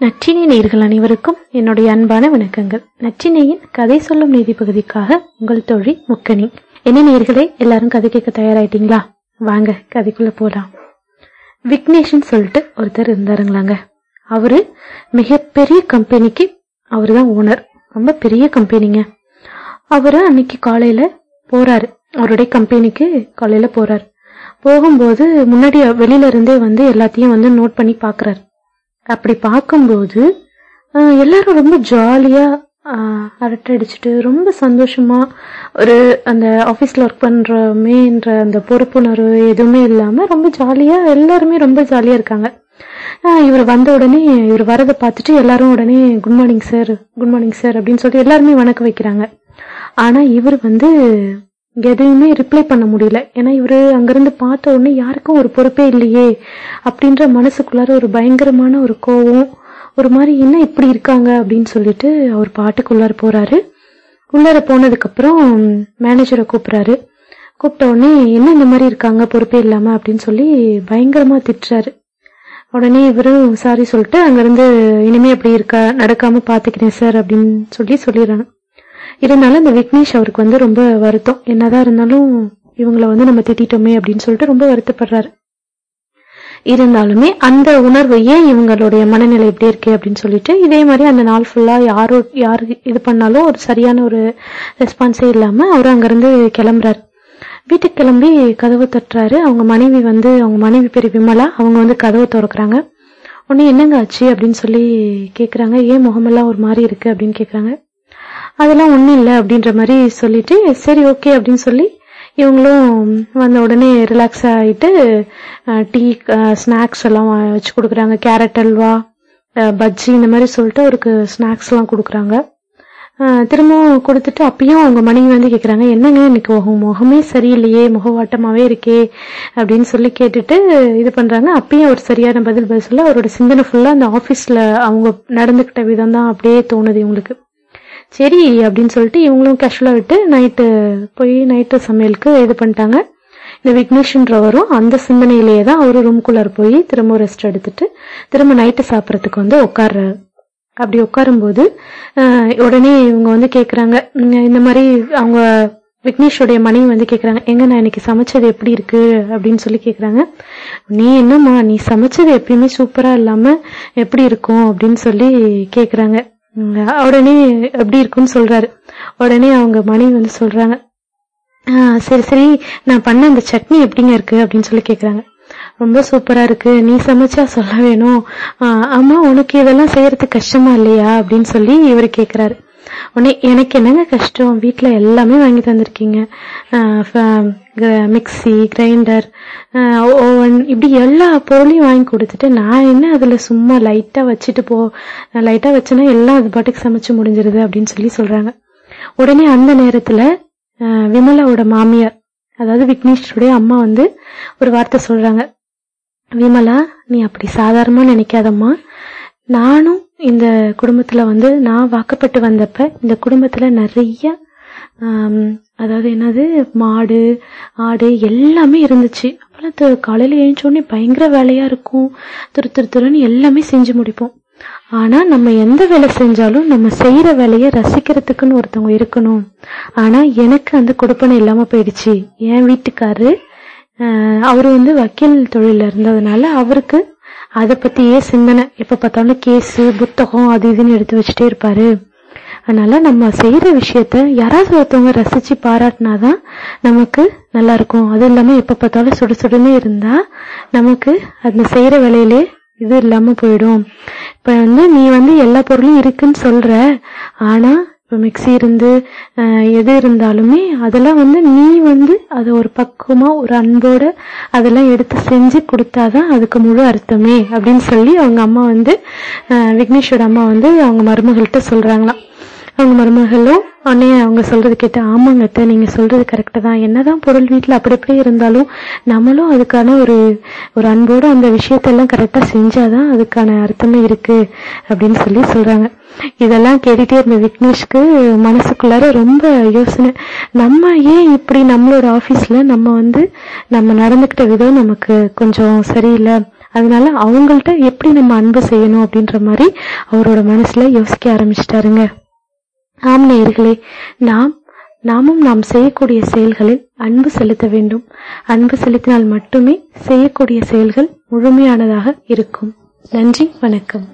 நற்றினை நேர்கள் அனைவருக்கும் என்னுடைய அன்பான வணக்கங்கள். நற்றினையின் கதை சொல்லும் நீதி பகுதிக்காக உங்கள் தோழி முக்கணி என்ன நேர்களே எல்லாரும் கதை கேட்க தயாராயிட்டீங்களா? வாங்க கதைக்குள்ள போலாம். விக்னேஷன் சொல்லிட்டு ஒருத்தர் இருந்தாருங்களாங்க. அவரு மிகப்பெரிய கம்பெனிக்கு அவரு தான் ஓனர் ரொம்ப பெரிய கம்பெனிங்க. அவரு அன்னைக்கு காலையில போறாரு. அவருடைய கம்பெனிக்கு காலையில போறாரு. போகும்போது முன்னாடி வெளியில இருந்தே வந்து எல்லாத்தையும் வந்து நோட் பண்ணி பாக்குறாரு. அப்படி பார்க்கும்போது எல்லாரும் ரொம்ப ஜாலியாக அரட்டை அடிச்சுட்டு ரொம்ப சந்தோஷமாக ஒரு அந்த ஆஃபீஸில் ஒர்க் பண்ணுறமேன்ற அந்த பொறுப்புணர்வு எதுவுமே இல்லாமல் ரொம்ப ஜாலியாக எல்லாருமே ரொம்ப ஜாலியாக இருக்காங்க. இவர் வந்த உடனே இவர் வரதை பார்த்துட்டு எல்லாரும் உடனே good morning sir good morning sir அப்படின்னு சொல்லிட்டு எல்லாருமே வணக்கம் வைக்கிறாங்க. ஆனால் இவர் வந்து எதையுமே ரிப்ளை பண்ண முடியல. ஏன்னா இவரு அங்கிருந்து பார்த்த உடனே யாருக்கும் ஒரு பொறுப்பே இல்லையே அப்படின்ற மனசுக்குள்ளார ஒரு பயங்கரமான ஒரு கோவம் ஒரு மாதிரி என்ன இப்படி இருக்காங்க அப்படின்னு சொல்லிட்டு அவர் பாட்டுக்குள்ளார போறாரு. உள்ளார போனதுக்கு அப்புறம் மேனேஜரை கூப்பிடுறாரு கூப்பிட்ட உடனே என்ன இந்த மாதிரி இருக்காங்க? பொறுப்பே இல்லாம? அப்படின்னு சொல்லி பயங்கரமா திட்டுறாரு. உடனே இவரும் சாரி சொல்லிட்டு அங்கிருந்து இனிமே அப்படி இருக்க நடக்காம பாத்துக்கிறேன் சார் அப்படின்னு சொல்லி சொல்லிடுறாங்க. இருந்தாலும் இந்த விக்னேஷ் அவருக்கு வந்து ரொம்ப வருத்தம். என்னதான் இருந்தாலும் இவங்கள வந்து நம்ம திட்டிட்டோமே அப்படின்னு சொல்லிட்டு ரொம்ப வருத்தப்படுறாரு. இருந்தாலுமே அந்த உணர்வு ஏன் இவங்களுடைய மனநிலை எப்படி இருக்கு அப்படின்னு சொல்லிட்டு இதே மாதிரி அந்த நாள் ஃபுல்லா யாரோ யாரு இது பண்ணாலும் ஒரு சரியான ஒரு ரெஸ்பான்ஸே இல்லாம அவர் அங்கிருந்து கிளம்புறாரு. வீட்டுக்கு கிளம்பி கதவு தட்டுறாரு. அவங்க மனைவி வந்து அவங்க மனைவி பேர் விமலா அவங்க வந்து கதவை திறக்கறாங்க. உடனே என்னங்க ஆச்சு? அப்படின்னு சொல்லி கேக்குறாங்க. ஏன் முகமெல்லாம் ஒரு மாதிரி இருக்கு? அப்படின்னு கேக்குறாங்க. அதெல்லாம் ஒன்றும் இல்லை அப்படின்ற மாதிரி சொல்லிட்டு சரி ஓகே அப்படின்னு சொல்லி இவங்களும் வந்த உடனே ரிலாக்ஸ் ஆகிட்டு டீ ஸ்நாக்ஸ் எல்லாம் வச்சு கொடுக்குறாங்க. கேரட் அல்வா பஜ்ஜி இந்த மாதிரி சொல்லிட்டு அவருக்கு ஸ்நாக்ஸ் எல்லாம் கொடுக்குறாங்க. திரும்பவும் கொடுத்துட்டு அப்பயும் அவங்க மனைவி வந்து கேட்குறாங்க என்னங்க இன்னைக்கு முகமே சரியில்லையே முகவாட்டமாகவே இருக்கே அப்படின்னு சொல்லி கேட்டுட்டு இது பண்ணுறாங்க அப்பயும் அவர் சரியான பதில் பதில் சொல்ல அவரோட சிந்தனை ஃபுல்லாக அந்த ஆஃபீஸில் அவங்க நடந்துக்கிட்ட விதம் தான் அப்படியே தோணுது இவங்களுக்கு. சரி அப்படின்னு சொல்லிட்டு இவங்களும் கேஷுவலாக விட்டு நைட்டு போய் நைட்டு சமையலுக்கு இது பண்ணிட்டாங்க. இந்த விக்னேஷ்ன்றவரும் அந்த சிந்தனையிலேயே தான் அவரு ரூம்குள்ளார் போய் திரும்ப ரெஸ்ட் எடுத்துட்டு திரும்ப நைட்டு சாப்பிட்றதுக்கு வந்து உட்கார்றாரு. அப்படி உட்காரும்போது உடனே இவங்க வந்து கேட்குறாங்க இந்த மாதிரி அவங்க விக்னேஷோடைய மனைவி வந்து கேட்குறாங்க எங்க நான் இன்னைக்கு சமைச்சது எப்படி இருக்கு? அப்படின்னு சொல்லி கேட்குறாங்க நீ என்னம்மா நீ சமைச்சது எப்பயுமே சூப்பராக இல்லாமல் எப்படி இருக்கும்? அப்படின்னு சொல்லி கேட்குறாங்க உடனே எப்படி இருக்குன்னு சொல்றாரு. உடனே அவங்க மனைவி வந்து சொல்றாங்க "ஆஹ், சரி சரி நான் பண்ண அந்த சட்னி எப்படிங்க இருக்கு? அப்படின்னு சொல்லி கேக்குறாங்க. ரொம்ப சூப்பரா இருக்கு நீ சமைச்சா சொல்ல வேணும். ஆஹ், ஆமா உனக்கு இதெல்லாம் செய்யறதுக்கு கஷ்டமா இல்லையா? அப்படின்னு சொல்லி இவரு கேக்குறாரு. உடனே எனக்கு என்னங்க கஷ்டம்? வீட்டில் எல்லாமே வாங்கி தந்திருக்கீங்க. மிக்ஸி கிரைண்டர் ஓவன் இப்படி எல்லா பொருளையும் வாங்கி கொடுத்துட்டு நான் என்ன அதுல சும்மா லைட்டா வச்சுட்டு போ லைட்டா வச்சேன்னா எல்லாம் அது பாட்டுக்கு சமைச்சு முடிஞ்சிருது அப்படின்னு சொல்லி சொல்றாங்க. உடனே அந்த நேரத்துல விமலாவோட மாமியார் அதாவது விக்னேஷோடைய அம்மா வந்து ஒரு வார்த்தை சொல்றாங்க. விமலா நீ அப்படி சாதாரணமா நினைக்காதம்மா. நானும் இந்த குடும்பத்துல வந்து நான் வாக்கப்பட்டு வந்தப்ப இந்த குடும்பத்துல நிறைய அதாவது என்னது மாடு ஆடு எல்லாமே இருந்துச்சு. அப்பெல்லாம் த- காலையில எழுந்த பயங்கர வேலையா இருக்கும். திரு திரு துருன்னு எல்லாமே செஞ்சு முடிப்போம். ஆனா நம்ம எந்த வேலை செஞ்சாலும் நம்ம செய்யற வேலையை ரசிக்கிறதுக்குன்னு ஒருத்தவங்க இருக்கணும். ஆனா எனக்கு அந்த கொடுப்பனை இல்லாம போயிடுச்சு. என் வீட்டுக்காரு அவர் அவரு வந்து வக்கீல் தொழில இருந்ததுனால அவருக்கு அதை பத்தியே சிந்தனை. எப்ப பார்த்தாலும் கேஸ் புத்தகம் அது இதுன்னு எடுத்து வச்சுட்டே இருப்பாரு. அதனால நம்ம செய்யற விஷயத்த யாராவது ஒருத்தவங்க ரசிச்சு பாராட்டினாதான் நமக்கு நல்லா இருக்கும் அது இல்லாம எப்ப பார்த்தாலும் சுடு சுடுன்னு இருந்தா நமக்கு அந்த செய்யற வேலையிலே இது இல்லாம போயிடும். இப்ப வந்து நீ வந்து எல்லா பொருளும் இருக்குன்னு சொல்ற. ஆனா இப்போ மிக்ஸி இருந்து எது இருந்தாலுமே அதெல்லாம் வந்து நீ வந்து அதை ஒரு பக்குவமாக ஒரு அன்போடு அதெல்லாம் எடுத்து செஞ்சு கொடுத்தாதான் அதுக்கு முழு அர்த்தமே அப்படின்னு சொல்லி அவங்க அம்மா வந்து விக்னேஷோட அம்மா வந்து அவங்க மருமகள்கிட்ட சொல்கிறாங்களாம் அவங்க மருமகளும் உடனே அவங்க சொல்றது கேட்டு ஆமாங்க அத்தை நீங்க சொல்றது கரெக்டு தான். என்னதான் பொருள் வீட்டுல அப்படி அப்படி இருந்தாலும் நம்மளும் அதுக்கான ஒரு ஒரு அன்போட அந்த விஷயத்தெல்லாம் கரெக்டா செஞ்சாதான் அதுக்கான அர்த்தமே இருக்கு அப்படின்னு சொல்லி சொல்றாங்க. இதெல்லாம் கேட்டுட்டே இருந்த விக்னேஷ்க்கு மனசுக்குள்ளார ரொம்ப யோசனை. நம்ம ஏன் இப்படி நம்மளோட ஆபீஸ்ல நம்ம வந்து நம்ம நடந்துக்கிட்ட விதம் நமக்கு கொஞ்சம் சரியில்லை? அதனால அவங்கள்ட்ட எப்படி நம்ம அன்பு செய்யணும் அப்படின்ற மாதிரி அவரோட மனசுல யோசிக்க ஆரம்பிச்சிட்டாருங்க. ஆம் நேயர்களே நாம் நாமும் நாம் செய்யக்கூடிய செயல்களில் அன்பு செலுத்த வேண்டும். அன்பு செலுத்தினால் மட்டுமே செய்யக்கூடிய செயல்கள் முழுமையானதாக இருக்கும். நன்றி வணக்கம்.